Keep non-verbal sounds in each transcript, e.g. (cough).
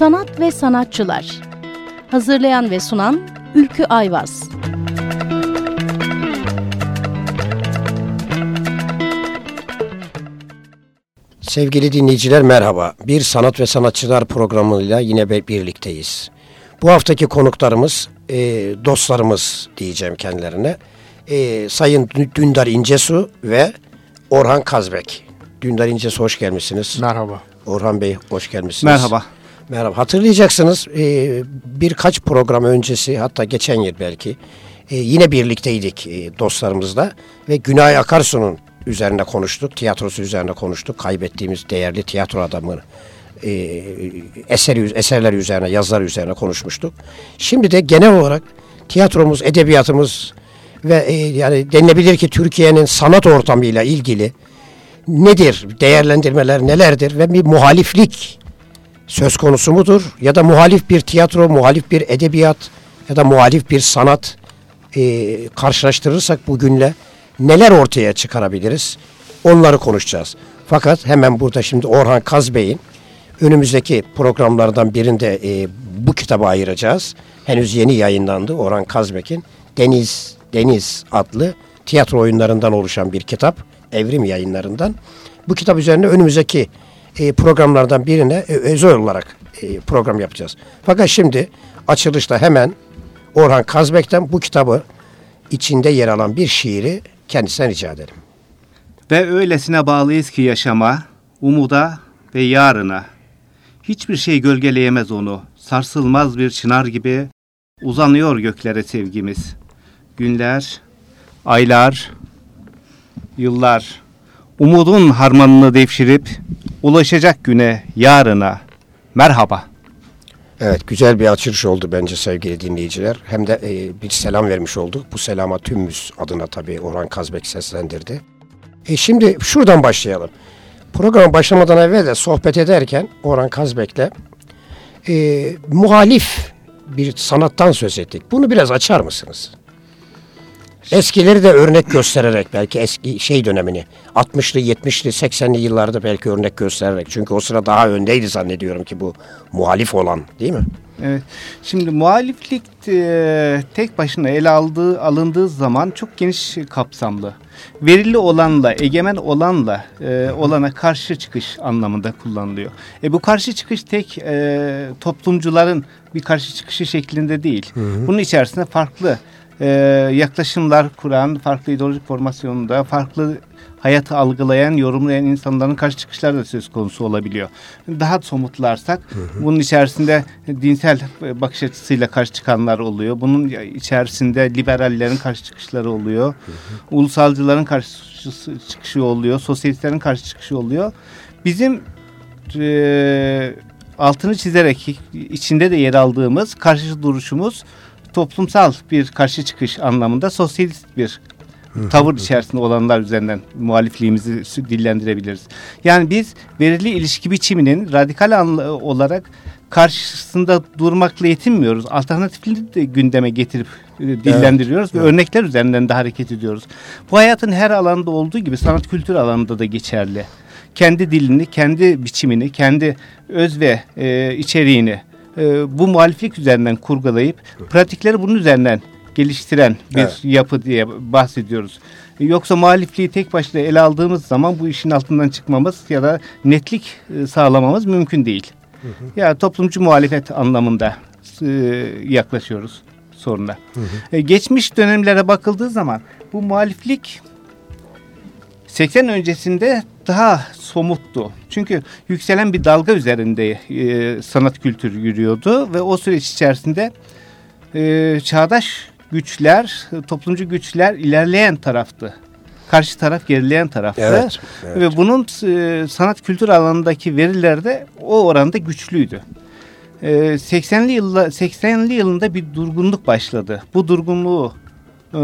Sanat ve Sanatçılar Hazırlayan ve sunan Ülkü Ayvaz Sevgili dinleyiciler merhaba. Bir Sanat ve Sanatçılar programıyla yine birlikteyiz. Bu haftaki konuklarımız, e, dostlarımız diyeceğim kendilerine. E, Sayın Dündar İncesu ve Orhan Kazbek. Dündar İncesu hoş gelmişsiniz. Merhaba. Orhan Bey hoş gelmişsiniz. Merhaba. Merhaba. Hatırlayacaksınız e, birkaç program öncesi hatta geçen yıl belki e, yine birlikteydik e, dostlarımızla ve Günay Akarsu'nun üzerine konuştuk. Tiyatrosu üzerine konuştuk. Kaybettiğimiz değerli tiyatro adamı e, eseri, eserler üzerine, yazılar üzerine konuşmuştuk. Şimdi de genel olarak tiyatromuz, edebiyatımız ve e, yani denilebilir ki Türkiye'nin sanat ortamıyla ilgili nedir, değerlendirmeler nelerdir ve bir muhaliflik söz konusu mudur? Ya da muhalif bir tiyatro, muhalif bir edebiyat ya da muhalif bir sanat e, karşılaştırırsak bugünle neler ortaya çıkarabiliriz? Onları konuşacağız. Fakat hemen burada şimdi Orhan Kazbey'in önümüzdeki programlardan birinde e, bu kitabı ayıracağız. Henüz yeni yayınlandı Orhan Kazbek'in Deniz Deniz adlı tiyatro oyunlarından oluşan bir kitap. Evrim yayınlarından. Bu kitap üzerine önümüzdeki e, programlardan birine e, özel olarak e, program yapacağız. Fakat şimdi açılışta hemen Orhan Kazbek'ten bu kitabı içinde yer alan bir şiiri kendisinden rica edelim. Ve öylesine bağlıyız ki yaşama, umuda ve yarına. Hiçbir şey gölgeleyemez onu. Sarsılmaz bir çınar gibi uzanıyor göklere sevgimiz. Günler, aylar, yıllar umudun harmanını devşirip ulaşacak güne, yarına. Merhaba. Evet güzel bir açılış oldu bence sevgili dinleyiciler. Hem de e, bir selam vermiş olduk. Bu selama tümümüz adına tabii Orhan Kazbek seslendirdi. E şimdi şuradan başlayalım. Program başlamadan evvel de sohbet ederken Orhan Kazbek'le e, muhalif bir sanattan söz ettik. Bunu biraz açar mısınız? Eskileri de örnek göstererek belki eski şey dönemini 60'lı 70'li 80'li yıllarda belki örnek göstererek. Çünkü o sıra daha öndeydi zannediyorum ki bu muhalif olan değil mi? Evet. Şimdi muhaliflik e, tek başına ele aldığı alındığı zaman çok geniş kapsamlı. Verili olanla, egemen olanla e, olana karşı çıkış anlamında kullanılıyor. E, bu karşı çıkış tek e, toplumcuların bir karşı çıkışı şeklinde değil. Hı hı. Bunun içerisinde farklı e, yaklaşımlar kuran, farklı ideolojik formasyonunda, farklı hayatı algılayan, yorumlayan insanların karşı çıkışları da söz konusu olabiliyor. Daha somutlarsak hı hı. bunun içerisinde dinsel bakış açısıyla karşı çıkanlar oluyor. Bunun içerisinde liberallerin karşı çıkışları oluyor. Hı hı. Ulusalcıların karşı çıkışı oluyor. Sosyalistlerin karşı çıkışı oluyor. Bizim e, altını çizerek içinde de yer aldığımız karşı duruşumuz toplumsal bir karşı çıkış anlamında sosyalist bir tavır içerisinde olanlar üzerinden muhalifliğimizi dillendirebiliriz. Yani biz verili ilişki biçiminin radikal olarak karşısında durmakla yetinmiyoruz. Alternatifleri de gündeme getirip e, dillendiriyoruz evet. ve evet. örnekler üzerinden de hareket ediyoruz. Bu hayatın her alanda olduğu gibi sanat kültür alanında da geçerli. Kendi dilini, kendi biçimini, kendi öz ve e, içeriğini e, bu muhaliflik üzerinden kurgulayıp pratikleri bunun üzerinden geliştiren bir evet. yapı diye bahsediyoruz. Yoksa muhalifliği tek başına ele aldığımız zaman bu işin altından çıkmamız ya da netlik e, sağlamamız mümkün değil. Hı hı. Ya toplumcu muhalefet anlamında e, yaklaşıyoruz soruna. Hı hı. E, geçmiş dönemlere bakıldığı zaman bu muhaliflik 80 öncesinde daha somuttu. Çünkü yükselen bir dalga üzerinde e, sanat kültürü yürüyordu ve o süreç içerisinde e, çağdaş güçler, toplumcu güçler ilerleyen taraftı. Karşı taraf gerileyen taraftı. Evet, evet. Ve bunun e, sanat kültür alanındaki veriler de o oranda güçlüydü. E, 80'li yılda 80'li yılında bir durgunluk başladı. Bu durgunluğu e,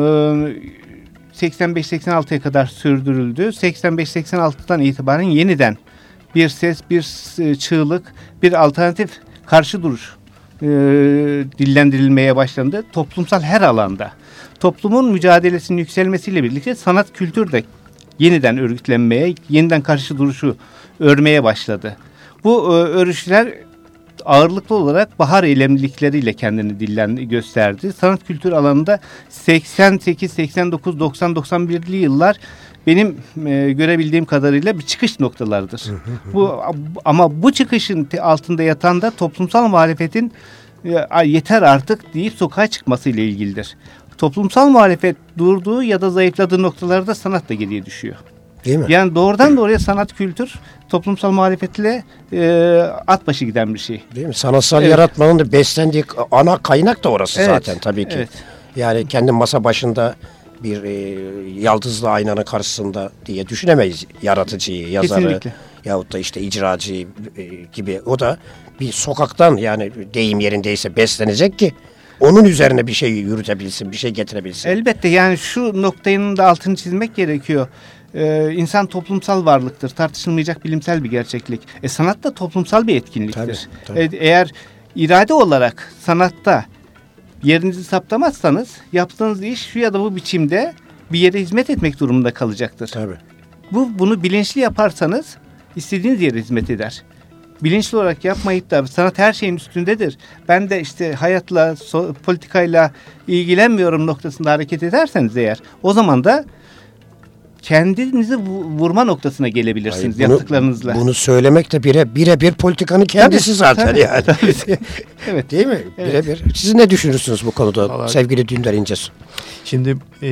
85-86'ya kadar sürdürüldü. 85-86'dan itibaren yeniden bir ses, bir e, çığlık, bir alternatif karşı duruş e, dillendirilmeye başlandı. Toplumsal her alanda. Toplumun mücadelesinin yükselmesiyle birlikte sanat kültür de yeniden örgütlenmeye, yeniden karşı duruşu örmeye başladı. Bu e, örüşler ağırlıklı olarak bahar eylemlilikleriyle kendini dillen gösterdi. Sanat kültür alanında 88, 89, 90, 91'li yıllar benim e, görebildiğim kadarıyla bir çıkış noktalarıdır. (laughs) bu ama bu çıkışın altında yatan da toplumsal muhalefetin e, yeter artık deyip sokağa çıkması ile ilgilidir. Toplumsal muhalefet durduğu ya da zayıfladığı noktalarda sanat da geriye düşüyor. Değil mi? Yani doğrudan doğruya sanat kültür toplumsal muhalefetle e, at başı giden bir şey. Değil mi? Sanatsal evet. yaratmanın da beslendiği ana kaynak da orası evet. zaten tabii ki. Evet. Yani kendi masa başında bir e, yaldızlı aynanın karşısında diye düşünemeyiz yaratıcıyı, yazarı Kesinlikle. yahut da işte icracıyı e, gibi. O da bir sokaktan yani deyim yerindeyse beslenecek ki onun üzerine bir şey yürütebilsin, bir şey getirebilsin. Elbette yani şu noktanın da altını çizmek gerekiyor. Ee, insan toplumsal varlıktır. Tartışılmayacak bilimsel bir gerçeklik. E, sanat da toplumsal bir etkinliktir. Tabii, tabii. E, eğer irade olarak sanatta yerinizi saptamazsanız yaptığınız iş şu ya da bu biçimde bir yere hizmet etmek durumunda kalacaktır. Tabii. Bu bunu bilinçli yaparsanız istediğiniz yere hizmet eder. Bilinçli olarak yapmayıp da sanat her şeyin üstündedir. Ben de işte hayatla, so, politikayla ilgilenmiyorum noktasında hareket ederseniz eğer o zaman da kendinizi vurma noktasına gelebilirsiniz Hayır, bunu, yaptıklarınızla. Bunu söylemek de bire bire bir politikanın kendisi tabii, zaten tabii, yani. Tabii. (laughs) evet. Değil mi? Evet. Birebir. Siz ne düşünürsünüz bu konuda Vallahi, sevgili Dündar İncesu? Şimdi e,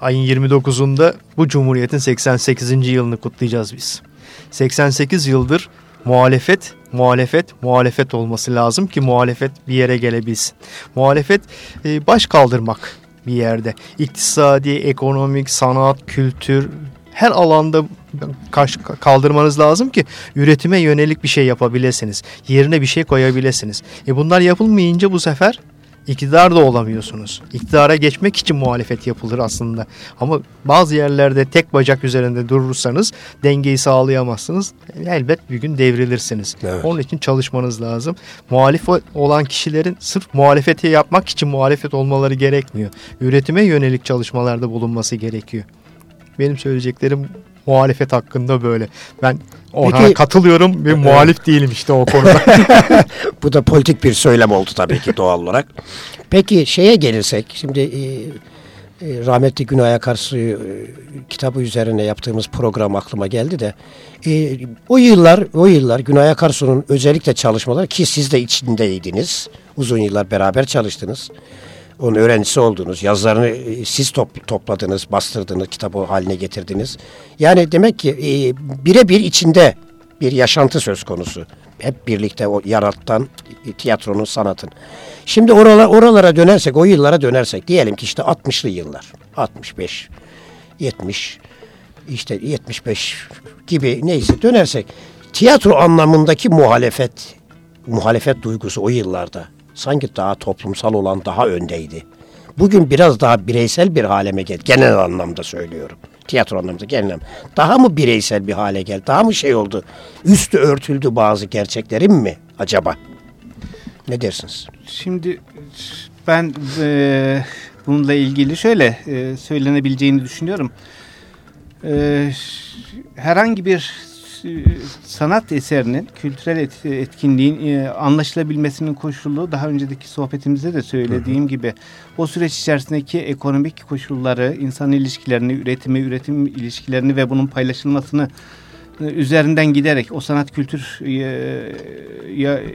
ayın 29'unda bu Cumhuriyet'in 88. yılını kutlayacağız biz. 88 yıldır muhalefet, muhalefet, muhalefet olması lazım ki muhalefet bir yere gelebilsin. Muhalefet e, baş kaldırmak bir yerde. İktisadi, ekonomik, sanat, kültür her alanda kaldırmanız lazım ki üretime yönelik bir şey yapabilirsiniz. Yerine bir şey koyabilirsiniz. E bunlar yapılmayınca bu sefer iktidar da olamıyorsunuz. İktidara geçmek için muhalefet yapılır aslında. Ama bazı yerlerde tek bacak üzerinde durursanız dengeyi sağlayamazsınız. Elbet bir gün devrilirsiniz. Evet. Onun için çalışmanız lazım. Muhalif olan kişilerin sırf muhalefeti yapmak için muhalefet olmaları gerekmiyor. Üretime yönelik çalışmalarda bulunması gerekiyor. Benim söyleyeceklerim muhalefet hakkında böyle. Ben ona Peki, katılıyorum ve muhalif değilim işte o konuda. (laughs) (laughs) Bu da politik bir söylem oldu tabii ki doğal olarak. Peki şeye gelirsek şimdi e, e, rahmetli Günay Akarsu e, kitabı üzerine yaptığımız program aklıma geldi de e, o yıllar o yıllar Günay Akarsu'nun özellikle çalışmaları ki siz de içindeydiniz. Uzun yıllar beraber çalıştınız onun öğrencisi oldunuz. Yazılarını e, siz top, topladınız, bastırdınız, kitabı haline getirdiniz. Yani demek ki e, birebir içinde bir yaşantı söz konusu. Hep birlikte o yarattan e, tiyatronun, sanatın. Şimdi oralara, oralara dönersek, o yıllara dönersek diyelim ki işte 60'lı yıllar. 65, 70, işte 75 gibi neyse dönersek tiyatro anlamındaki muhalefet, muhalefet duygusu o yıllarda sanki daha toplumsal olan daha öndeydi. Bugün biraz daha bireysel bir hale mi geldi? Genel anlamda söylüyorum. Tiyatro anlamda genel anlamda. Daha mı bireysel bir hale geldi? Daha mı şey oldu? Üstü örtüldü bazı gerçeklerin mi acaba? Ne dersiniz? Şimdi ben e, bununla ilgili şöyle e, söylenebileceğini düşünüyorum. E, herhangi bir sanat eserinin, kültürel etkinliğin e, anlaşılabilmesinin koşulu daha önceki sohbetimizde de söylediğim hı hı. gibi o süreç içerisindeki ekonomik koşulları, insan ilişkilerini, üretimi, üretim ilişkilerini ve bunun paylaşılmasını e, üzerinden giderek o sanat kültür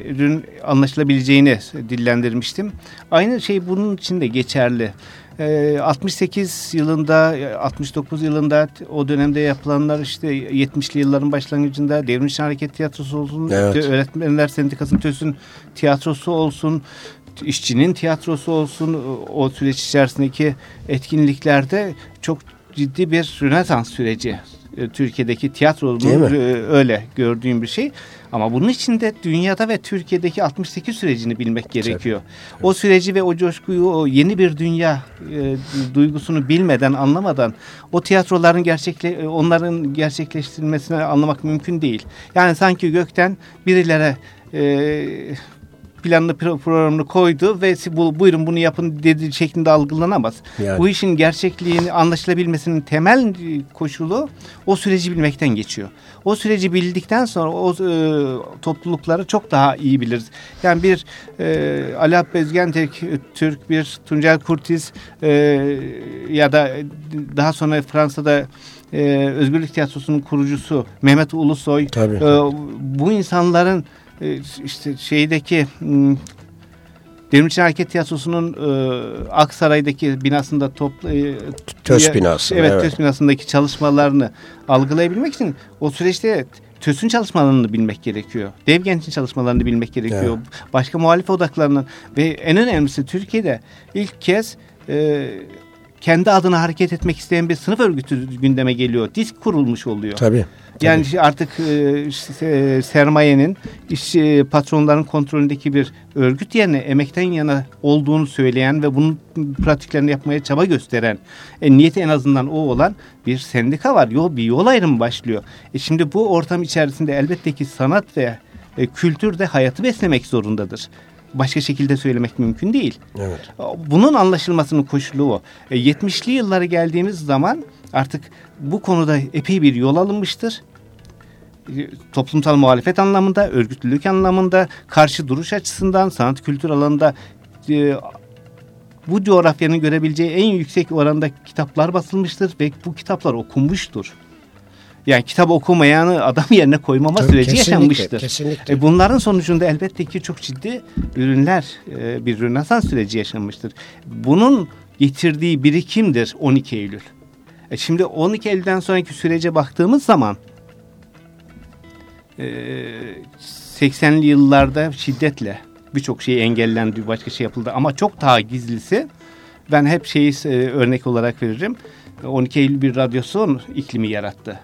ürün anlaşılabileceğini dillendirmiştim. Aynı şey bunun için de geçerli. 68 ee, yılında 69 yılında o dönemde yapılanlar işte 70'li yılların başlangıcında Devrimci Hareket Tiyatrosu olsun, evet. Öğretmenler Sendikası'nın TÖS'ün tiyatrosu olsun, işçinin tiyatrosu olsun o süreç içerisindeki etkinliklerde çok ciddi bir Rönesans süreci e, Türkiye'deki tiyatronun e, öyle gördüğüm bir şey. Ama bunun için de dünyada ve Türkiye'deki 68 sürecini bilmek gerekiyor. Evet. O süreci ve o coşkuyu, o yeni bir dünya e, duygusunu bilmeden, anlamadan o tiyatroların gerçekle e, onların gerçekleştirilmesini anlamak mümkün değil. Yani sanki gökten birilere e, planını programını koydu ve bu, buyurun bunu yapın dediği şeklinde algılanamaz. Yani. Bu işin gerçekliğini anlaşılabilmesinin temel koşulu o süreci bilmekten geçiyor. O süreci bildikten sonra o e, toplulukları çok daha iyi biliriz. Yani bir e, Ali Bezgen Türk, bir Tuncel Kurtiz e, ya da daha sonra Fransa'da e, Özgürlük Tiyatrosu'nun kurucusu Mehmet Ulusoy Tabii. E, bu insanların e, işte şeydeki Demirci Hareket Tiyatrosu'nun e, Aksaray'daki binasında toplu e, TÖS binası. Evet, evet, TÖS binasındaki çalışmalarını algılayabilmek için o süreçte TÖS'ün çalışmalarını bilmek gerekiyor. Devgenç'in çalışmalarını bilmek gerekiyor. Evet. Başka muhalif odaklarının ve en önemlisi Türkiye'de ilk kez e, kendi adına hareket etmek isteyen bir sınıf örgütü gündeme geliyor. Disk kurulmuş oluyor. Tabii. Yani Tabii. artık e, sermayenin iş e, patronların kontrolündeki bir örgüt yerine emekten yana olduğunu söyleyen ve bunun pratiklerini yapmaya çaba gösteren, e, niyeti en azından o olan bir sendika var. Yol bir yol ayrımı başlıyor. E şimdi bu ortam içerisinde elbette ki sanat ve e, kültür de hayatı beslemek zorundadır başka şekilde söylemek mümkün değil. Evet. Bunun anlaşılmasının koşulu o. E, 70'li yıllara geldiğimiz zaman artık bu konuda epey bir yol alınmıştır. Toplumsal muhalefet anlamında, örgütlülük anlamında, karşı duruş açısından, sanat kültür alanında e, bu coğrafyanın görebileceği en yüksek oranda kitaplar basılmıştır ve bu kitaplar okunmuştur. Yani kitap okumayanı adam (laughs) yerine koymama Tabii, süreci kesinlikle, yaşanmıştır. Kesinlikle. E bunların sonucunda elbette ki çok ciddi ürünler, e, bir Rönesans süreci yaşanmıştır. Bunun getirdiği birikimdir 12 Eylül. E şimdi 12 Eylül'den sonraki sürece baktığımız zaman 80'li yıllarda şiddetle birçok şey engellendi, başka şey yapıldı ama çok daha gizlisi ben hep şeyi e, örnek olarak veririm. 12 Eylül bir radyasyon iklimi yarattı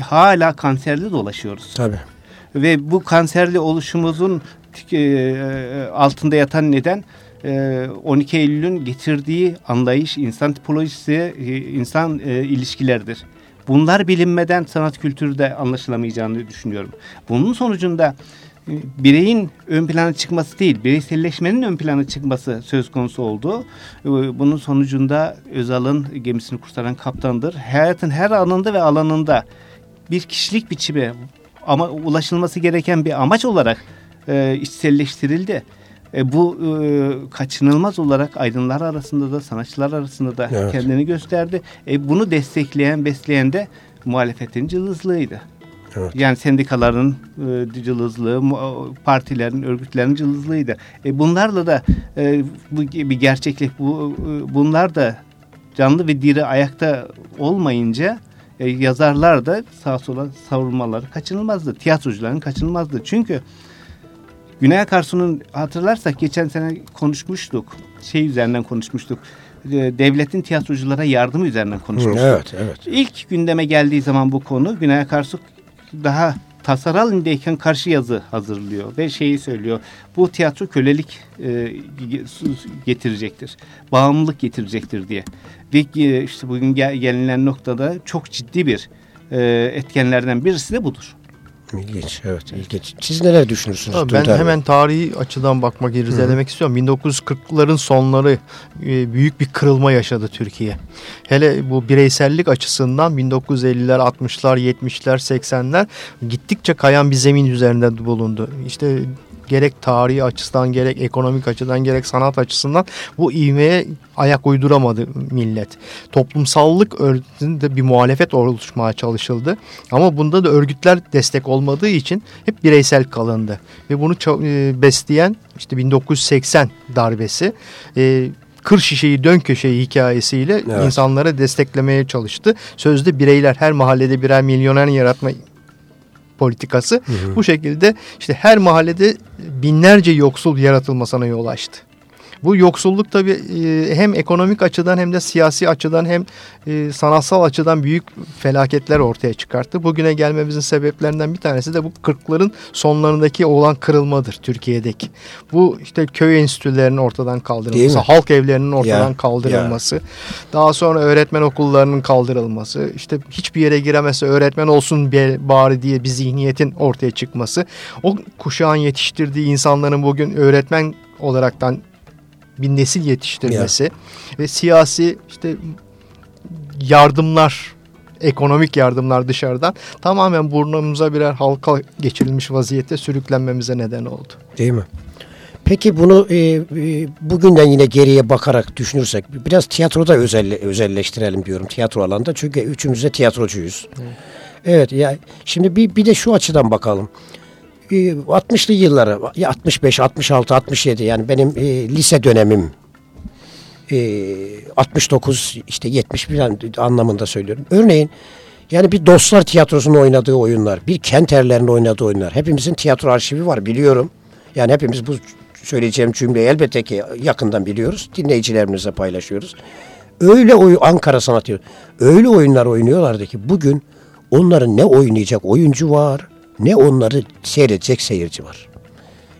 hala kanserli dolaşıyoruz. Tabii. Ve bu kanserli oluşumuzun e, altında yatan neden 12 e, Eylül'ün getirdiği anlayış, insan tipolojisi, insan ilişkileridir. Bunlar bilinmeden sanat kültürü de anlaşılamayacağını düşünüyorum. Bunun sonucunda bireyin ön plana çıkması değil, bireyselleşmenin ön plana çıkması söz konusu oldu. Bunun sonucunda Özal'ın gemisini kurtaran kaptandır. Hayatın her anında ve alanında bir kişilik biçimi ama ulaşılması gereken bir amaç olarak e, içselleştirildi. E, bu e, kaçınılmaz olarak aydınlar arasında da sanatçılar arasında da evet. kendini gösterdi. E, bunu destekleyen, besleyen de muhalefetin cılızlığıydı. Evet. Yani sendikaların e, cılızlığı, partilerin, örgütlerin cılızlığıydı. E, bunlarla da e, bu bir gerçeklik. Bu, e, bunlar da canlı ve diri ayakta olmayınca e, yazarlar da sağa sola savrulmaları kaçınılmazdı. Tiyatrocuların kaçınılmazdı. Çünkü Güney Akarsu'nun hatırlarsak geçen sene konuşmuştuk. Şey üzerinden konuşmuştuk. E, devletin tiyatroculara yardım üzerinden konuşmuştuk. Evet, evet. İlk gündeme geldiği zaman bu konu Güney Akarsu daha tasarı halindeyken karşı yazı hazırlıyor ve şeyi söylüyor. Bu tiyatro kölelik e, getirecektir. Bağımlılık getirecektir diye. Ve e, işte bugün gel, gelinen noktada çok ciddi bir e, etkenlerden birisi de budur. İlginç, evet ilginç. Siz neler düşünürsünüz? Abi ben hemen tarihi açıdan bakmak, irdelemek istiyorum. 1940'ların sonları e, büyük bir kırılma yaşadı Türkiye. Hele bu bireysellik açısından 1950'ler, 60'lar, 70'ler, 80'ler gittikçe kayan bir zemin üzerinde bulundu. İşte gerek tarihi açısından gerek ekonomik açıdan gerek sanat açısından bu ivmeye ayak uyduramadı millet. Toplumsallık örgütünde bir muhalefet oluşmaya çalışıldı. Ama bunda da örgütler destek olmadığı için hep bireysel kalındı. Ve bunu e, besleyen işte 1980 darbesi e, kır şişeyi dön köşeyi hikayesiyle evet. insanlara desteklemeye çalıştı. Sözde bireyler her mahallede birer milyoner yaratma politikası hı hı. bu şekilde işte her mahallede binlerce yoksul yaratılmasına yol açtı. Bu yoksulluk tabii e, hem ekonomik açıdan hem de siyasi açıdan hem e, sanatsal açıdan büyük felaketler ortaya çıkarttı. Bugüne gelmemizin sebeplerinden bir tanesi de bu 40'ların sonlarındaki olan kırılmadır Türkiye'deki. Bu işte köy enstitülerinin ortadan kaldırılması, halk evlerinin ortadan ya, kaldırılması, ya. daha sonra öğretmen okullarının kaldırılması, işte hiçbir yere giremezse öğretmen olsun bari diye bir zihniyetin ortaya çıkması, o kuşağın yetiştirdiği insanların bugün öğretmen olaraktan bir nesil yetiştirmesi ya. ve siyasi işte yardımlar ekonomik yardımlar dışarıdan tamamen burnumuza birer halka geçirilmiş vaziyette sürüklenmemize neden oldu. Değil mi? Peki bunu e, e, bugünden yine geriye bakarak düşünürsek biraz tiyatroda özelle, özelleştirelim diyorum tiyatro alanda çünkü üçümüz de tiyatrocuyuz. Evet, evet ya şimdi bir, bir de şu açıdan bakalım. 60'lı yılları 65, 66, 67 yani benim e, lise dönemim e, 69 işte 70 falan anlamında söylüyorum. Örneğin yani bir Dostlar Tiyatrosu'nun oynadığı oyunlar, bir Kenterlerin oynadığı oyunlar. Hepimizin tiyatro arşivi var biliyorum. Yani hepimiz bu söyleyeceğim cümleyi elbette ki yakından biliyoruz. Dinleyicilerimizle paylaşıyoruz. Öyle oy Ankara Sanat öyle oyunlar oynuyorlardı ki bugün onların ne oynayacak oyuncu var, ne onları seyredecek seyirci var.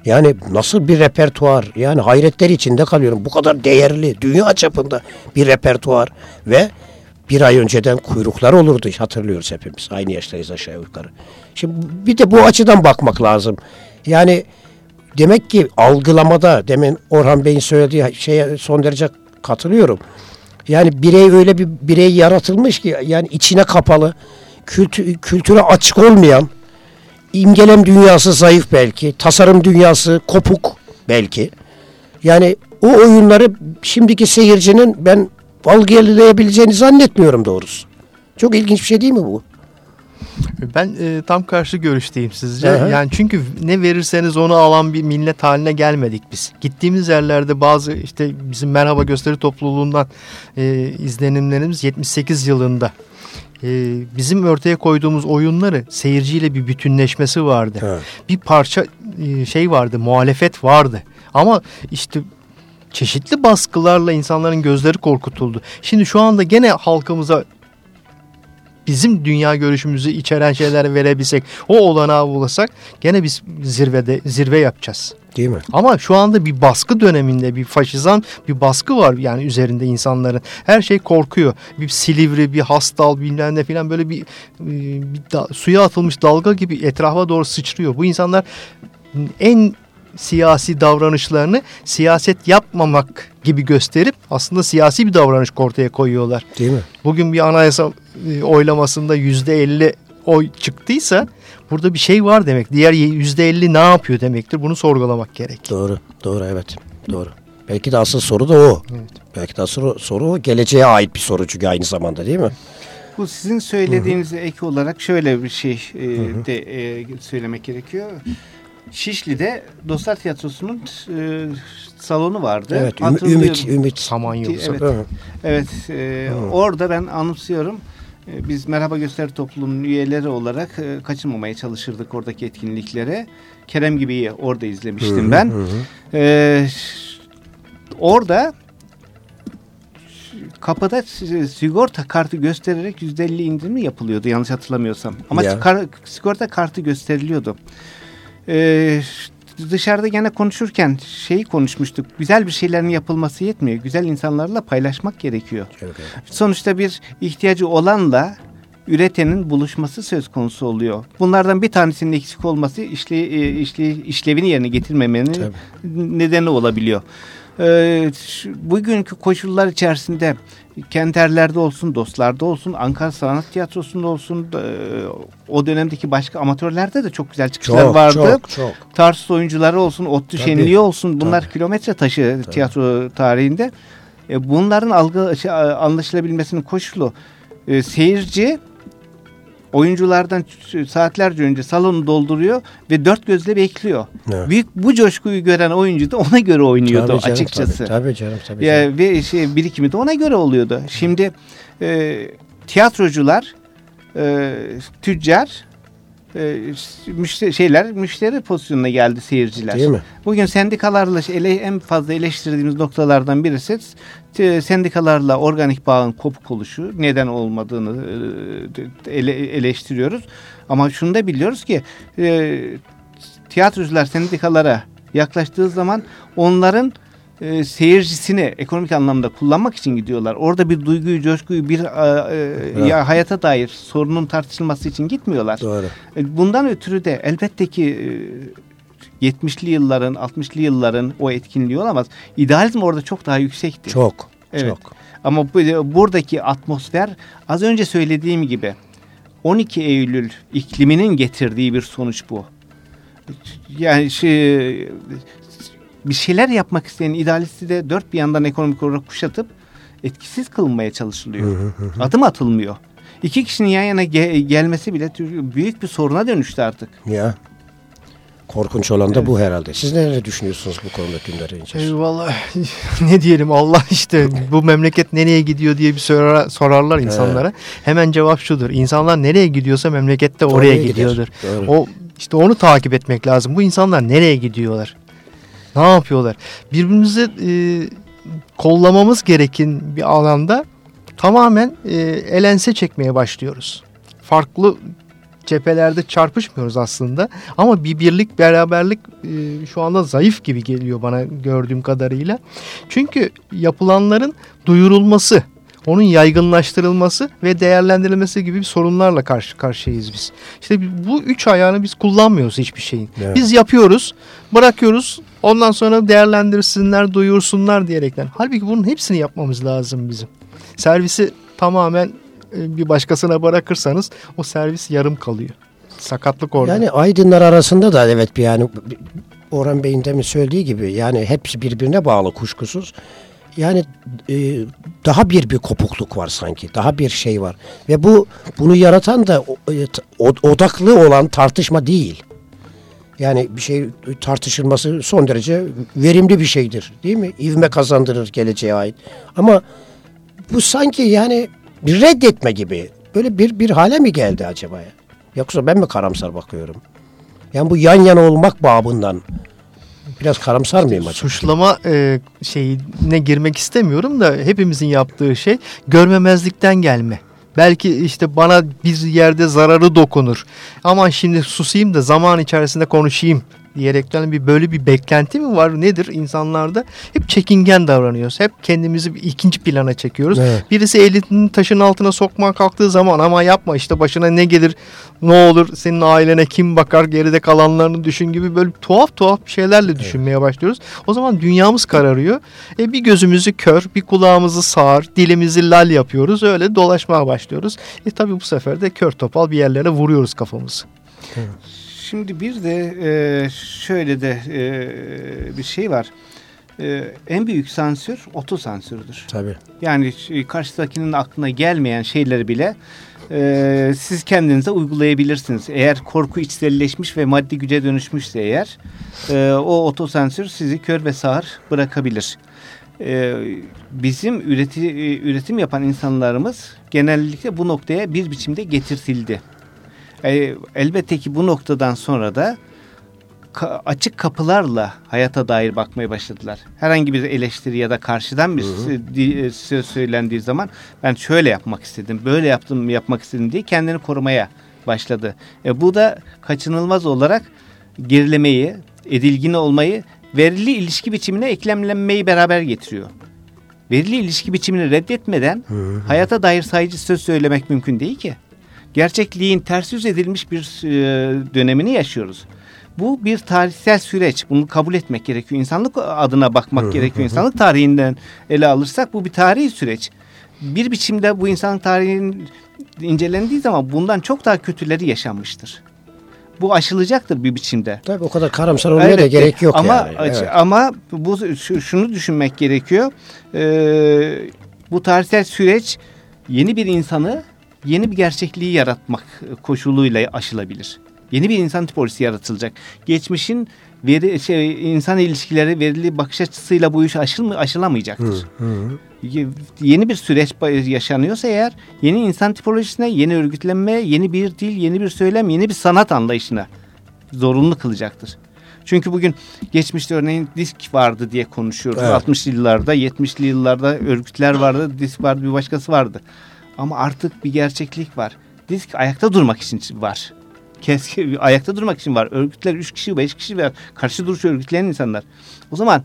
Yani nasıl bir repertuar yani hayretler içinde kalıyorum. Bu kadar değerli dünya çapında bir repertuar ve bir ay önceden kuyruklar olurdu hatırlıyoruz hepimiz. Aynı yaştayız aşağı yukarı. Şimdi bir de bu açıdan bakmak lazım. Yani demek ki algılamada demin Orhan Bey'in söylediği şeye son derece katılıyorum. Yani birey öyle bir birey yaratılmış ki yani içine kapalı, kültü, kültüre açık olmayan imgelem dünyası zayıf belki. Tasarım dünyası kopuk belki. Yani o oyunları şimdiki seyircinin ben algılayabileceğini zannetmiyorum doğrusu. Çok ilginç bir şey değil mi bu? Ben e, tam karşı görüşteyim sizce. Aha. Yani çünkü ne verirseniz onu alan bir millet haline gelmedik biz. Gittiğimiz yerlerde bazı işte bizim Merhaba Gösteri Topluluğundan e, izlenimlerimiz 78 yılında e, bizim ortaya koyduğumuz oyunları seyirciyle bir bütünleşmesi vardı. Evet. Bir parça e, şey vardı, muhalefet vardı. Ama işte çeşitli baskılarla insanların gözleri korkutuldu. Şimdi şu anda gene halkımıza bizim dünya görüşümüzü içeren şeyler verebilsek, o olanağı bulasak gene biz zirvede zirve yapacağız. Değil mi? Ama şu anda bir baskı döneminde bir faşizan bir baskı var yani üzerinde insanların. Her şey korkuyor. Bir silivri, bir hastal bilmem ne falan böyle bir, bir da, suya atılmış dalga gibi etrafa doğru sıçrıyor. Bu insanlar en siyasi davranışlarını siyaset yapmamak gibi gösterip aslında siyasi bir davranış ortaya koyuyorlar. Değil mi? Bugün bir anayasa e, oylamasında yüzde elli oy çıktıysa burada bir şey var demek. Diğer yüzde elli ne yapıyor demektir. Bunu sorgulamak gerek. Doğru, doğru evet. Doğru. Belki de asıl soru da o. Evet. Belki de asıl soru. Geleceğe ait bir soru çünkü aynı zamanda değil mi? Bu sizin söylediğinize ek olarak şöyle bir şey e, de e, söylemek gerekiyor. Şişli'de Dostlar Tiyatrosu'nun e, salonu vardı. Evet, Ümit, Ümit Samanyolu. Evet, evet e, orada ben anımsıyorum. E, biz Merhaba Göster Topluluğu'nun üyeleri olarak e, kaçınmamaya çalışırdık oradaki etkinliklere. Kerem gibi orada izlemiştim hı ben. Hı. E, orada kapıda sigorta kartı göstererek yüzde elli indirimi yapılıyordu yanlış hatırlamıyorsam. Ama ya. sigorta kartı gösteriliyordu. Ee, dışarıda gene konuşurken şeyi konuşmuştuk. Güzel bir şeylerin yapılması yetmiyor. Güzel insanlarla paylaşmak gerekiyor. Evet, evet. Sonuçta bir ihtiyacı olanla üretenin buluşması söz konusu oluyor. Bunlardan bir tanesinin eksik olması işle, e, işle, işlevini yerine getirmemenin Tabii. nedeni olabiliyor. Ee, bugünkü koşullar içerisinde Kenterler'de olsun, Dostlar'da olsun, Ankara Sanat Tiyatrosu'nda olsun, e, o dönemdeki başka amatörlerde de çok güzel çıkışlar çok, vardı. Çok, çok. Tarsus oyuncuları olsun, Ottu Şenliği olsun bunlar Tabii. kilometre taşı Tabii. tiyatro tarihinde. E, bunların algı şey, anlaşılabilmesinin koşulu e, seyirci oyunculardan saatlerce önce salonu dolduruyor ve dört gözle bekliyor. Evet. Büyük bu coşkuyu gören oyuncu da ona göre oynuyordu tabii canım, açıkçası. Tabii, tabii canım tabii. Ya, canım. Ve şey, birikimi de ona göre oluyordu. Şimdi e, tiyatrocular, e, tüccar müşteri, şeyler müşteri pozisyonuna geldi seyirciler. Değil mi? Bugün sendikalarla ele, en fazla eleştirdiğimiz noktalardan birisi sendikalarla organik bağın kopuk oluşu neden olmadığını e, ele, eleştiriyoruz. Ama şunu da biliyoruz ki e, tiyatrocular sendikalara yaklaştığı zaman onların e, seyircisini ekonomik anlamda kullanmak için gidiyorlar. Orada bir duyguyu, coşkuyu, bir e, e, ya hayata dair sorunun tartışılması için gitmiyorlar. Doğru. E, bundan ötürü de elbette ki e, 70'li yılların, 60'lı yılların o etkinliği olamaz. İdealizm orada çok daha yüksekti. Çok. Evet. Çok. Ama bu, buradaki atmosfer az önce söylediğim gibi 12 Eylül ikliminin getirdiği bir sonuç bu. Yani şey, bir şeyler yapmak isteyen idealisti de dört bir yandan ekonomik olarak kuşatıp etkisiz kılınmaya çalışılıyor. Adım atılmıyor. İki kişinin yan yana ge- gelmesi bile büyük bir soruna dönüştü artık. Ya. Korkunç olan da bu herhalde. Siz neler düşünüyorsunuz bu konuda Dündar İnce? Eyvallah. (laughs) ne diyelim Allah işte bu memleket nereye gidiyor diye bir sorar, sorarlar insanlara. Hemen cevap şudur. İnsanlar nereye gidiyorsa memleket de oraya, gidiyordur. Doğru. O işte onu takip etmek lazım. Bu insanlar nereye gidiyorlar? Ne yapıyorlar? Birbirimizi e, kollamamız gereken bir alanda tamamen e, elense çekmeye başlıyoruz. Farklı cephelerde çarpışmıyoruz aslında. Ama bir birlik, beraberlik e, şu anda zayıf gibi geliyor bana gördüğüm kadarıyla. Çünkü yapılanların duyurulması, onun yaygınlaştırılması ve değerlendirilmesi gibi sorunlarla karşı karşıyayız biz. İşte bu üç ayağını biz kullanmıyoruz hiçbir şeyin. Evet. Biz yapıyoruz, bırakıyoruz. Ondan sonra değerlendirsinler, duyursunlar diyerekten. Halbuki bunun hepsini yapmamız lazım bizim. Servisi tamamen e, bir başkasına bırakırsanız o servis yarım kalıyor. Sakatlık orada. Yani aydınlar arasında da evet bir yani Orhan Bey'in demin söylediği gibi yani hepsi birbirine bağlı kuşkusuz. Yani e, daha bir bir kopukluk var sanki. Daha bir şey var. Ve bu bunu yaratan da e, odaklı olan tartışma değil. Yani bir şey tartışılması son derece verimli bir şeydir. Değil mi? İvme kazandırır geleceğe ait. Ama bu sanki yani bir reddetme gibi. Böyle bir bir hale mi geldi acaba ya? Yoksa ben mi karamsar bakıyorum? Yani bu yan yana olmak babından biraz karamsar mıyım acaba? Suçlama e, şeyine girmek istemiyorum da hepimizin yaptığı şey görmemezlikten gelme. Belki işte bana bir yerde zararı dokunur. Aman şimdi susayım da zaman içerisinde konuşayım diyerekten bir böyle bir beklenti mi var nedir insanlarda? Hep çekingen davranıyoruz. Hep kendimizi bir ikinci plana çekiyoruz. Evet. Birisi elini taşın altına sokmaya kalktığı zaman ama yapma işte başına ne gelir ne olur senin ailene kim bakar geride kalanlarını düşün gibi böyle tuhaf tuhaf şeylerle düşünmeye başlıyoruz. O zaman dünyamız kararıyor. E bir gözümüzü kör bir kulağımızı sağır dilimizi lal yapıyoruz öyle dolaşmaya başlıyoruz. E tabi bu sefer de kör topal bir yerlere vuruyoruz kafamızı. Şimdi bir de e, şöyle de e, bir şey var. E, en büyük sansür otosansürdür. Tabii. Yani karşıdakinin aklına gelmeyen şeyleri bile e, siz kendinize uygulayabilirsiniz. Eğer korku içselleşmiş ve maddi güce dönüşmüşse eğer e, o otosansür sizi kör ve sağır bırakabilir. E, bizim üreti, e, üretim yapan insanlarımız genellikle bu noktaya bir biçimde getirtildi. E, elbette ki bu noktadan sonra da ka- açık kapılarla hayata dair bakmaya başladılar. Herhangi bir eleştiri ya da karşıdan bir s- e, söz söylendiği zaman ben şöyle yapmak istedim, böyle yaptım, yapmak istedim diye kendini korumaya başladı. E, bu da kaçınılmaz olarak gerilemeyi, edilgin olmayı, verili ilişki biçimine eklemlenmeyi beraber getiriyor. Verili ilişki biçimini reddetmeden hayata dair sayıcı söz söylemek mümkün değil ki. Gerçekliğin ters yüz edilmiş bir e, dönemini yaşıyoruz. Bu bir tarihsel süreç. Bunu kabul etmek gerekiyor. İnsanlık adına bakmak gerekiyor. İnsanlık tarihinden ele alırsak bu bir tarihi süreç. Bir biçimde bu insanlık tarihinin incelendiği zaman bundan çok daha kötüleri yaşanmıştır. Bu aşılacaktır bir biçimde. Tabii o kadar karamsar olmaya da gerek yok ama, yani. Evet. Ama bu şu- şunu düşünmek gerekiyor. Ee, bu tarihsel süreç yeni bir insanı yeni bir gerçekliği yaratmak koşuluyla aşılabilir. Yeni bir insan tipolojisi yaratılacak. Geçmişin veri şey insan ilişkileri verili bakış açısıyla bu iş aşılma, aşılamayacaktır. Hı, hı. Yeni bir süreç yaşanıyorsa eğer yeni insan tipolojisine, yeni örgütlenmeye, yeni bir dil, yeni bir söylem, yeni bir sanat anlayışına zorunlu kılacaktır. Çünkü bugün geçmişte örneğin disk vardı diye konuşuyoruz. Evet. 60'lı yıllarda, 70'li yıllarda örgütler vardı, disk vardı, bir başkası vardı. Ama artık bir gerçeklik var. Disk ayakta durmak için var. Keski ayakta durmak için var. Örgütler 3 kişi, 5 kişi var. Karşı duruş örgütleyen insanlar. O zaman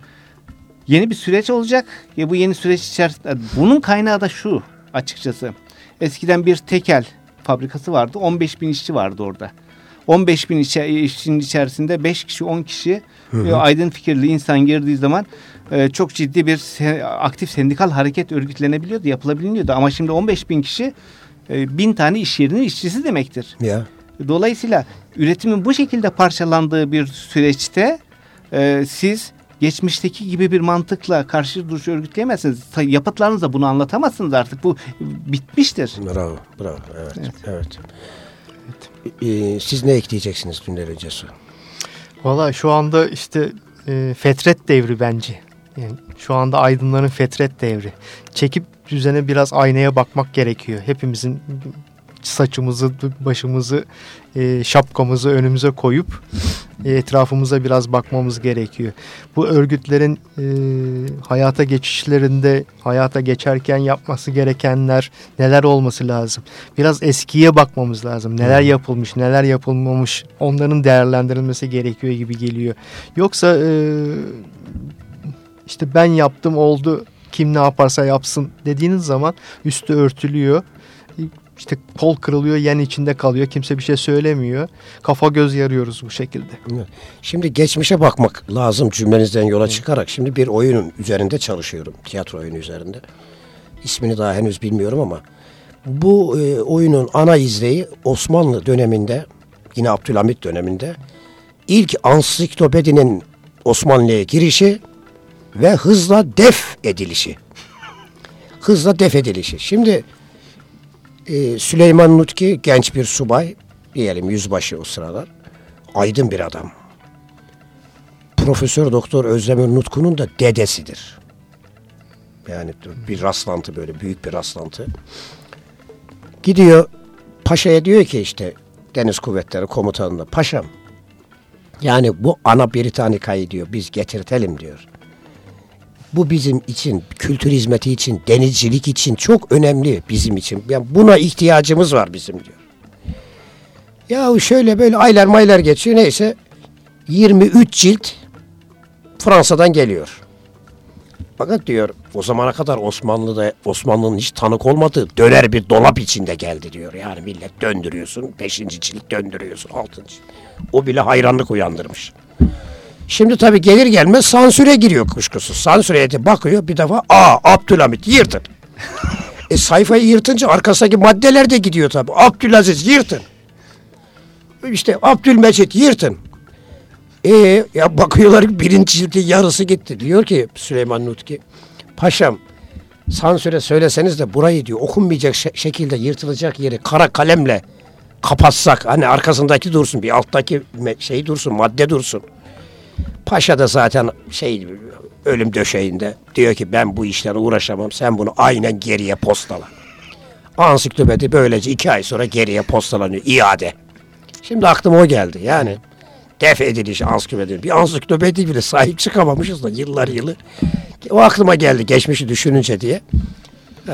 yeni bir süreç olacak. Ya bu yeni süreç içerisinde bunun kaynağı da şu açıkçası. Eskiden bir tekel fabrikası vardı. 15 bin işçi vardı orada. 15 bin işçinin içerisinde 5 kişi 10 kişi hı hı. aydın fikirli insan girdiği zaman e, çok ciddi bir se aktif sendikal hareket örgütlenebiliyordu, yapılabiliyordu. Ama şimdi 15 bin kişi e, bin tane iş yerinin işçisi demektir. Ya. Dolayısıyla üretimin bu şekilde parçalandığı bir süreçte e, siz geçmişteki gibi bir mantıkla karşı duruş örgütleyemezsiniz. Yapıtlarınızda bunu anlatamazsınız artık. Bu bitmiştir. Bravo, bravo. Evet, evet. evet. Ee, siz ne ekleyeceksiniz Dündar Hocası? Valla şu anda işte e, fetret devri bence. Yani şu anda aydınların fetret devri. Çekip düzene biraz aynaya bakmak gerekiyor. Hepimizin saçımızı, başımızı, e, şapkamızı önümüze koyup e, etrafımıza biraz bakmamız gerekiyor. Bu örgütlerin e, hayata geçişlerinde, hayata geçerken yapması gerekenler neler olması lazım? Biraz eskiye bakmamız lazım. Neler yapılmış, neler yapılmamış onların değerlendirilmesi gerekiyor gibi geliyor. Yoksa e, işte ben yaptım oldu kim ne yaparsa yapsın dediğiniz zaman üstü örtülüyor işte kol kırılıyor, yen içinde kalıyor. Kimse bir şey söylemiyor. Kafa göz yarıyoruz bu şekilde. Şimdi geçmişe bakmak lazım cümlenizden yola çıkarak. Şimdi bir oyunun üzerinde çalışıyorum. Tiyatro oyunu üzerinde. İsmini daha henüz bilmiyorum ama bu e, oyunun ana izleyi Osmanlı döneminde yine Abdülhamit döneminde ilk ansiklopedinin Osmanlı'ya girişi ve hızla def edilişi. Hızla def edilişi. Şimdi ee, Süleyman Nutki genç bir subay, diyelim yüzbaşı o sıralar. Aydın bir adam. Profesör Doktor Özdemir Nutku'nun da dedesidir. Yani bir rastlantı böyle büyük bir rastlantı. Gidiyor paşaya diyor ki işte Deniz Kuvvetleri Komutanı'na paşam yani bu ana Britanika'yı diyor biz getirtelim diyor. Bu bizim için, kültür hizmeti için, denizcilik için çok önemli bizim için. Yani buna ihtiyacımız var bizim diyor. Ya şöyle böyle aylar maylar geçiyor neyse 23 cilt Fransa'dan geliyor. Fakat diyor o zamana kadar Osmanlı'da Osmanlı'nın hiç tanık olmadığı döner bir dolap içinde geldi diyor. Yani millet döndürüyorsun, beşinci cilt döndürüyorsun, altıncı. O bile hayranlık uyandırmış. Şimdi tabii gelir gelmez sansüre giriyor kuşkusuz. Sansüre bakıyor bir defa aa Abdülhamit yırtın. (laughs) e sayfayı yırtınca arkasındaki maddeler de gidiyor tabii. Abdülaziz yırtın. İşte Abdülmecit yırtın. E ya bakıyorlar birinci cildi yarısı gitti. Diyor ki Süleyman Nutki paşam sansüre söyleseniz de burayı diyor okunmayacak şekilde yırtılacak yeri kara kalemle kapatsak hani arkasındaki dursun bir alttaki şey dursun madde dursun. Paşa da zaten şey ölüm döşeğinde diyor ki ben bu işlerle uğraşamam sen bunu aynen geriye postala. Ansiklopedi böylece iki ay sonra geriye postalanıyor iade. Şimdi aklıma o geldi yani def ediliş ansiklopedi. Bir ansiklopedi bile sahip çıkamamışız da yıllar yılı. O aklıma geldi geçmişi düşününce diye.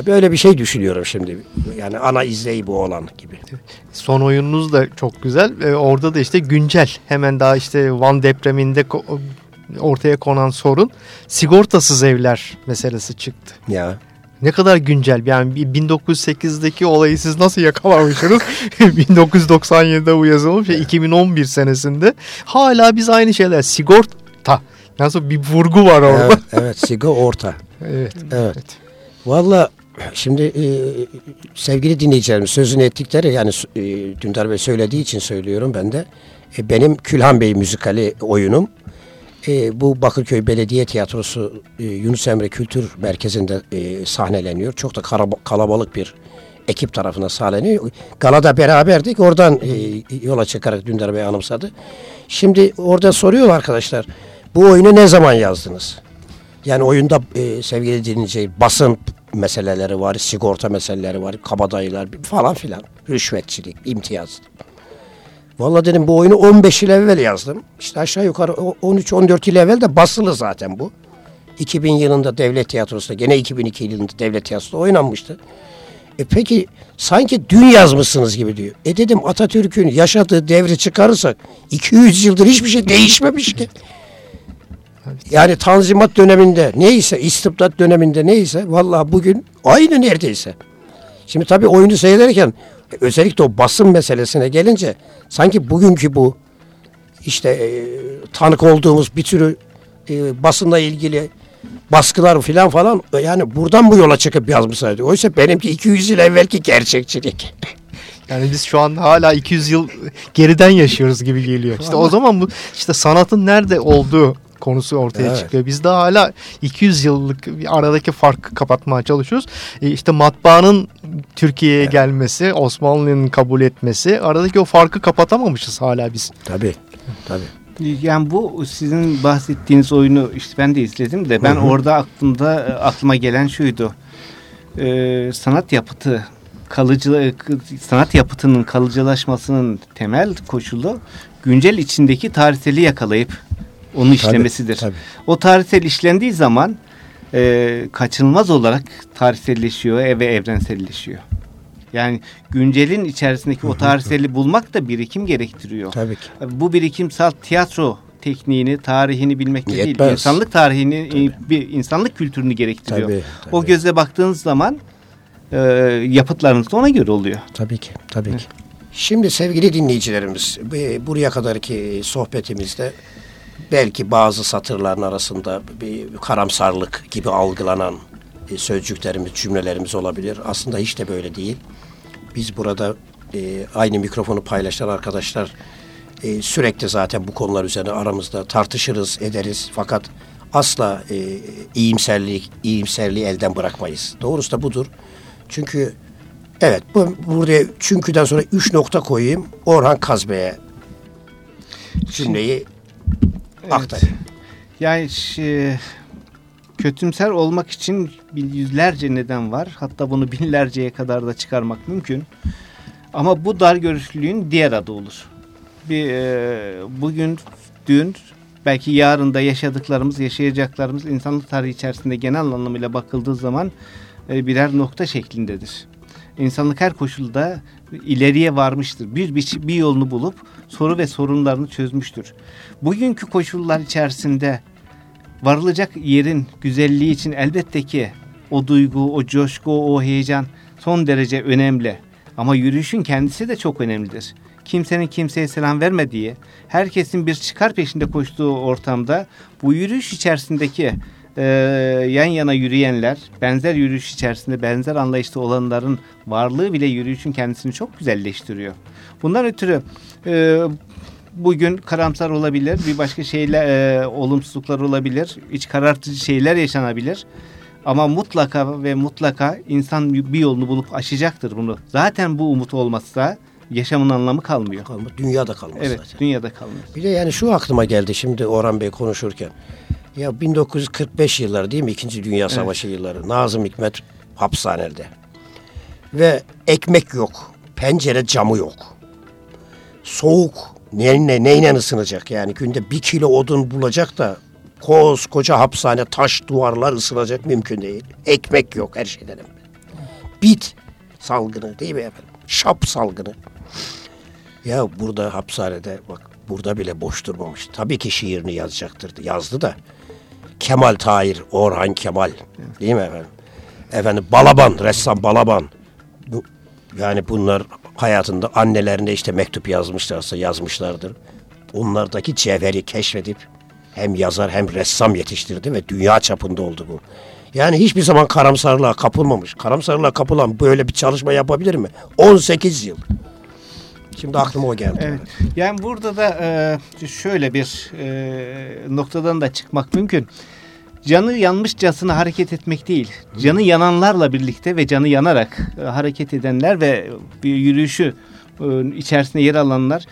Böyle bir şey düşünüyorum şimdi. Yani ana izleyi bu olan gibi. Son oyununuz da çok güzel. Ee, orada da işte güncel. Hemen daha işte Van depreminde ortaya konan sorun sigortasız evler meselesi çıktı. Ya. Ne kadar güncel. Yani 1908'deki olayı siz nasıl yakalamışsınız? (laughs) 1997'de bu yazılmış. Evet. 2011 senesinde hala biz aynı şeyler. Sigorta. Nasıl bir vurgu var orada. Evet, evet sigorta. evet. Evet. evet. Valla Şimdi e, sevgili dinleyicilerim sözünü ettikleri yani e, Dündar Bey söylediği için söylüyorum ben de. E, benim Külhan Bey müzikali oyunum e, bu Bakırköy Belediye Tiyatrosu e, Yunus Emre Kültür Merkezi'nde e, sahneleniyor. Çok da kalabalık bir ekip tarafından sağlanıyor. Galada beraberdik. Oradan e, yola çıkarak Dündar Bey anımsadı. Şimdi orada soruyor arkadaşlar. Bu oyunu ne zaman yazdınız? Yani oyunda e, sevgili dinleyici basın meseleleri var, sigorta meseleleri var, kabadayılar falan filan. Rüşvetçilik, imtiyaz. Vallahi dedim bu oyunu 15 yıl evvel yazdım. İşte aşağı yukarı 13-14 yıl evvel de basılı zaten bu. 2000 yılında devlet tiyatrosunda gene 2002 yılında devlet tiyatrosunda oynanmıştı. E peki sanki dün yazmışsınız gibi diyor. E dedim Atatürk'ün yaşadığı devri çıkarırsak 200 yıldır hiçbir şey değişmemiş ki. Yani Tanzimat döneminde neyse, istibdat döneminde neyse vallahi bugün aynı neredeyse. Şimdi tabii oyunu seyrederken özellikle o basın meselesine gelince sanki bugünkü bu işte e, tanık olduğumuz bir türü e, basınla ilgili baskılar filan falan yani buradan bu yola çıkıp yazmışlar. Oysa benimki 200 yıl evvelki gerçekçilik. (laughs) Yani biz şu an hala 200 yıl geriden yaşıyoruz gibi geliyor. İşte o zaman bu işte sanatın nerede olduğu konusu ortaya evet. çıkıyor. Biz de hala 200 yıllık bir aradaki farkı kapatmaya çalışıyoruz. E işte matbaanın Türkiye'ye evet. gelmesi, Osmanlı'nın kabul etmesi aradaki o farkı kapatamamışız hala biz. Tabii. Tabii. Yani bu sizin bahsettiğiniz oyunu işte ben de izledim de ben hı hı. orada aklımda aklıma gelen şuydu. Ee, sanat yapıtı kalıcı sanat yapıtının kalıcılaşmasının temel koşulu güncel içindeki tarihseli yakalayıp onu işlemesidir. Tabii, tabii. O tarihsel işlendiği zaman e, kaçınılmaz olarak tarihselleşiyor ve evrenselleşiyor. Yani güncelin içerisindeki o tarihseli bulmak da birikim gerektiriyor. Tabii ki. Bu birikimsel tiyatro tekniğini, tarihini bilmek de değil. İnsanlık tarihini, tabii. bir insanlık kültürünü gerektiriyor. Tabii, tabii. O gözle baktığınız zaman e, yapıtlarınız da ona göre oluyor. Tabii ki, tabii Hı. ki. Şimdi sevgili dinleyicilerimiz, buraya kadarki sohbetimizde belki bazı satırların arasında bir karamsarlık gibi algılanan sözcüklerimiz, cümlelerimiz olabilir. Aslında hiç de böyle değil. Biz burada e, aynı mikrofonu paylaşan arkadaşlar e, sürekli zaten bu konular üzerine aramızda tartışırız, ederiz. Fakat asla e, iyimserliği, iyimserliği elden bırakmayız. Doğrusu da budur. Çünkü evet bu, burada çünküden sonra üç nokta koyayım. Orhan Kazbey'e cümleyi evet. aktarayım. Yani şey, kötümser olmak için yüzlerce neden var. Hatta bunu binlerceye kadar da çıkarmak mümkün. Ama bu dar görüşlülüğün diğer adı olur. Bir e, bugün, dün, belki yarın da yaşadıklarımız, yaşayacaklarımız insanlık tarihi içerisinde genel anlamıyla bakıldığı zaman e, birer nokta şeklindedir. İnsanlık her koşulda ileriye varmıştır. Bir, bir, bir yolunu bulup soru ve sorunlarını çözmüştür. Bugünkü koşullar içerisinde varılacak yerin güzelliği için elbette ki o duygu, o coşku, o heyecan son derece önemli. Ama yürüyüşün kendisi de çok önemlidir. Kimsenin kimseye selam vermediği, herkesin bir çıkar peşinde koştuğu ortamda bu yürüyüş içerisindeki e, yan yana yürüyenler, benzer yürüyüş içerisinde benzer anlayışta olanların varlığı bile yürüyüşün kendisini çok güzelleştiriyor. Bundan ötürü e, bugün karamsar olabilir, bir başka şeyle e, olumsuzluklar olabilir, iç karartıcı şeyler yaşanabilir. Ama mutlaka ve mutlaka insan bir yolunu bulup aşacaktır bunu. Zaten bu umut olmazsa yaşamın anlamı kalmıyor. Kalmaz. Dünyada kalmaz evet, zaten. dünyada kalmaz. Bir de yani şu aklıma geldi şimdi Orhan Bey konuşurken. Ya 1945 yılları değil mi? İkinci Dünya Savaşı evet. yılları. Nazım Hikmet hapishanede. Ve ekmek yok. Pencere camı yok. Soğuk. Neyle, neyle ısınacak yani? Günde bir kilo odun bulacak da koskoca hapishane taş duvarlar ısınacak mümkün değil. Ekmek yok her şeyden evvel. Bit salgını değil mi efendim? Şap salgını. Ya burada hapishanede bak burada bile boş durmamış. Tabii ki şiirini yazacaktır. Yazdı da. Kemal Tahir, Orhan Kemal. Değil mi efendim? Efendim Balaban, ressam Balaban. Bu, yani bunlar hayatında annelerine işte mektup yazmışlarsa yazmışlardır. Onlardaki cevheri keşfedip hem yazar hem ressam yetiştirdi ve dünya çapında oldu bu. Yani hiçbir zaman karamsarlığa kapılmamış. Karamsarlığa kapılan böyle bir çalışma yapabilir mi? 18 yıl. Şimdi aklıma o geldi. Evet. Yani burada da e, şöyle bir e, noktadan da çıkmak mümkün. canı yanmışçasına hareket etmek değil. Canı yananlarla birlikte ve canı yanarak e, hareket edenler ve bir yürüyüşü e, içerisinde yer alanlar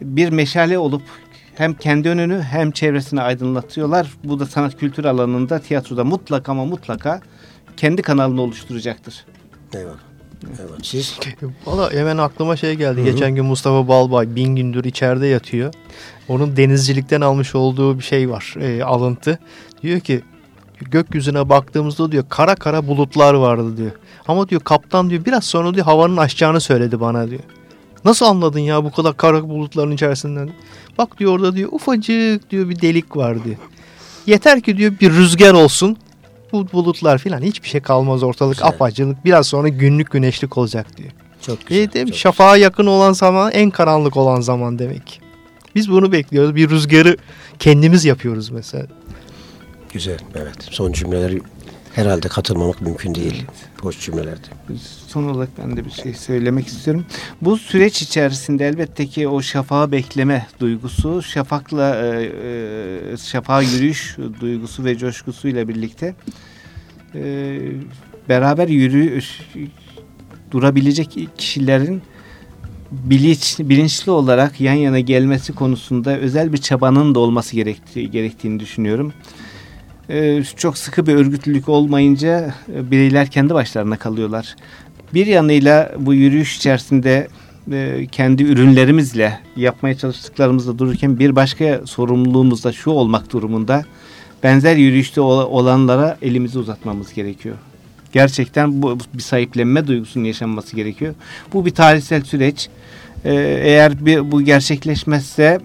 bir meşale olup hem kendi önünü hem çevresini aydınlatıyorlar. Bu da sanat kültür alanında tiyatroda mutlaka ama mutlaka kendi kanalını oluşturacaktır. Eyvallah. Evet. Siz Valla hemen aklıma şey geldi. Geçen gün Mustafa Balbay bin gündür içeride yatıyor. Onun denizcilikten almış olduğu bir şey var. e, alıntı. Diyor ki gökyüzüne baktığımızda diyor kara kara bulutlar vardı diyor. Ama diyor kaptan diyor biraz sonra diyor havanın açacağını söyledi bana diyor. Nasıl anladın ya bu kadar kara bulutların içerisinden? Bak diyor orada diyor ufacık diyor bir delik var diyor. Yeter ki diyor bir rüzgar olsun. Bu bulutlar filan hiçbir şey kalmaz ortalık Güzel. apacılık. Biraz sonra günlük güneşlik olacak diyor. çok güzel. İyi değil mi? çok Şafağa yakın olan zaman en karanlık olan zaman demek. Biz bunu bekliyoruz. Bir rüzgarı kendimiz yapıyoruz mesela. güzel. Evet. Son cümleleri herhalde katılmamak mümkün değil. Boş cümlelerdi. Son olarak ben de bir şey söylemek istiyorum. Bu süreç içerisinde elbette ki o şafağı bekleme duygusu, şafakla e, e, şafağa yürüyüş duygusu ve coşkusuyla birlikte e, beraber yürü durabilecek kişilerin bilinç, bilinçli olarak yan yana gelmesi konusunda özel bir çabanın da olması gerektiği, gerektiğini düşünüyorum. Ee, çok sıkı bir örgütlülük olmayınca e, bireyler kendi başlarına kalıyorlar. Bir yanıyla bu yürüyüş içerisinde e, kendi ürünlerimizle yapmaya çalıştıklarımızda dururken bir başka sorumluluğumuz da şu olmak durumunda benzer yürüyüşte ol- olanlara elimizi uzatmamız gerekiyor. Gerçekten bu bir sahiplenme duygusunun yaşanması gerekiyor. Bu bir tarihsel süreç. Ee, eğer bir, bu gerçekleşmezse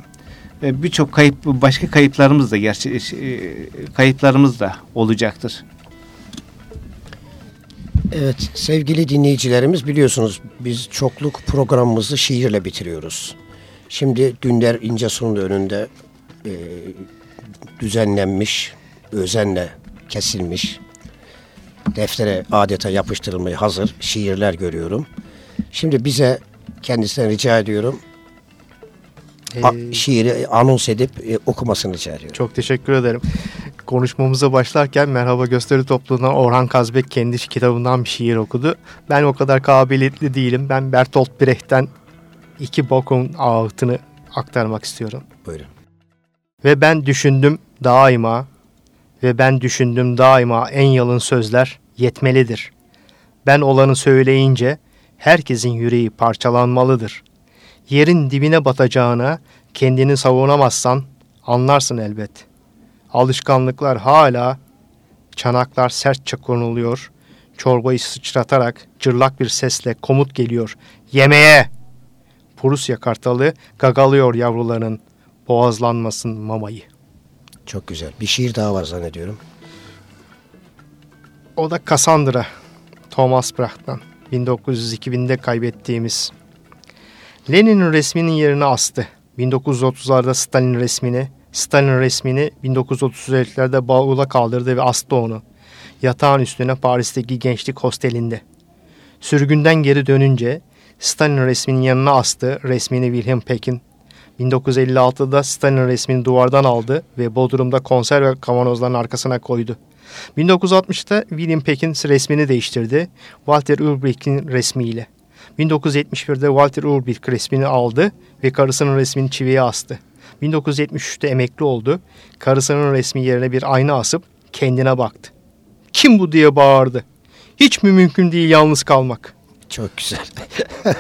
e, birçok kayıp başka kayıplarımız da gerçe e, kayıplarımız da olacaktır. Evet sevgili dinleyicilerimiz biliyorsunuz biz çokluk programımızı şiirle bitiriyoruz. Şimdi Dünder İncesu'nun önünde e, düzenlenmiş, özenle kesilmiş, deftere adeta yapıştırılmaya hazır şiirler görüyorum. Şimdi bize kendisinden rica ediyorum şiiri anons edip e, okumasını ediyorum. Çok teşekkür ederim. Konuşmamıza başlarken Merhaba Gösteri Topluluğu'ndan Orhan Kazbek kendi kitabından bir şiir okudu. Ben o kadar kabiliyetli değilim. Ben Bertolt Brecht'ten iki bokun ağıtını aktarmak istiyorum. Buyurun. Ve ben düşündüm daima ve ben düşündüm daima en yalın sözler yetmelidir. Ben olanı söyleyince herkesin yüreği parçalanmalıdır. Yerin dibine batacağına kendini savunamazsan anlarsın elbet. Alışkanlıklar hala çanaklar sertçe konuluyor. Çorbayı sıçratarak cırlak bir sesle komut geliyor. Yemeğe! Prusya kartalı gagalıyor yavruların boğazlanmasın mamayı. Çok güzel. Bir şiir daha var zannediyorum. O da Cassandra. Thomas Brach'tan. 1902'de kaybettiğimiz. Lenin'in resminin yerine astı. 1930'larda Stalin resmini, Stalin resmini 1933'lerde bavula kaldırdı ve astı onu. Yatağın üstüne Paris'teki gençlik hostelinde. Sürgünden geri dönünce Stalin resminin yanına astı resmini Wilhelm Peck'in. 1956'da Stalin resmini duvardan aldı ve Bodrum'da konserve kavanozların arkasına koydu. 1960'ta William Peck'in resmini değiştirdi. Walter Ulbricht'in resmiyle. 1971'de Walter Ulbricht resmini aldı ve karısının resmini çiviye astı. 1973'te emekli oldu. Karısının resmi yerine bir ayna asıp kendine baktı. Kim bu diye bağırdı. Hiç mi mümkün değil yalnız kalmak? Çok güzel. (laughs)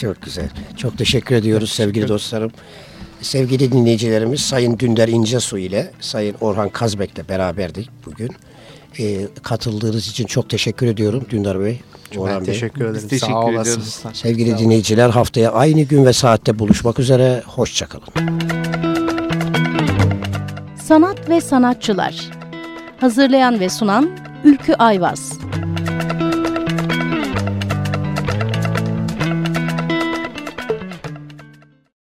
Çok güzel. Çok teşekkür ediyoruz sevgili dostlarım. Sevgili dinleyicilerimiz Sayın Dünder İncesu ile Sayın Orhan Kazbek'le beraberdik bugün. Ee, katıldığınız için çok teşekkür ediyorum Dündar Bey. Orhan Ben Bey. teşekkür ederim. Biz teşekkür Sağ olasınız. Sevgili dinleyiciler haftaya aynı gün ve saatte buluşmak üzere. Hoşçakalın. Sanat ve sanatçılar. Hazırlayan ve sunan Ülkü Ayvaz.